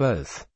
both.